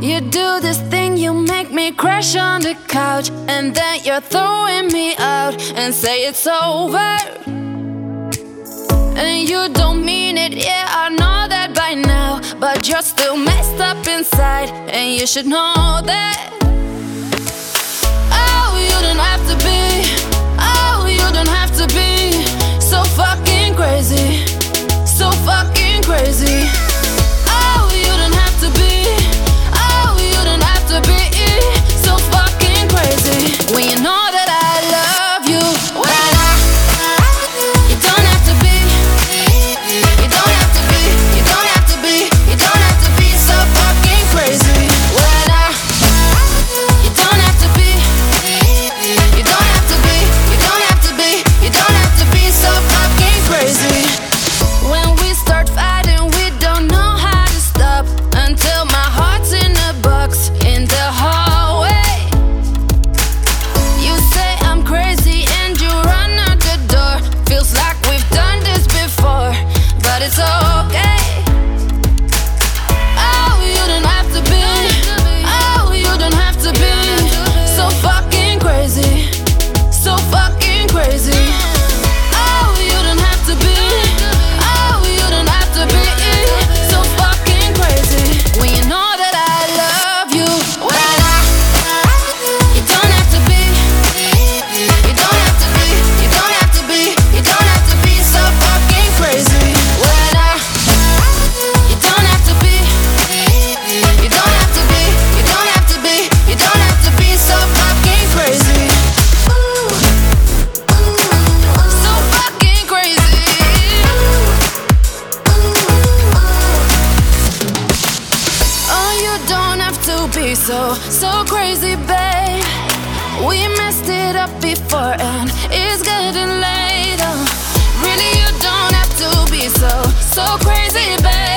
You do this thing, you make me crash on the couch, and then you're throwing me out and say it's over. And you don't mean it, yeah, I know that by now, but you're still messed up inside, and you should know that. Oh, you don't have to be. Yeah. Oh, you don't have to be. so, so crazy, babe. We messed it up before, and it's getting later. Really, you don't have to be so, so crazy, babe.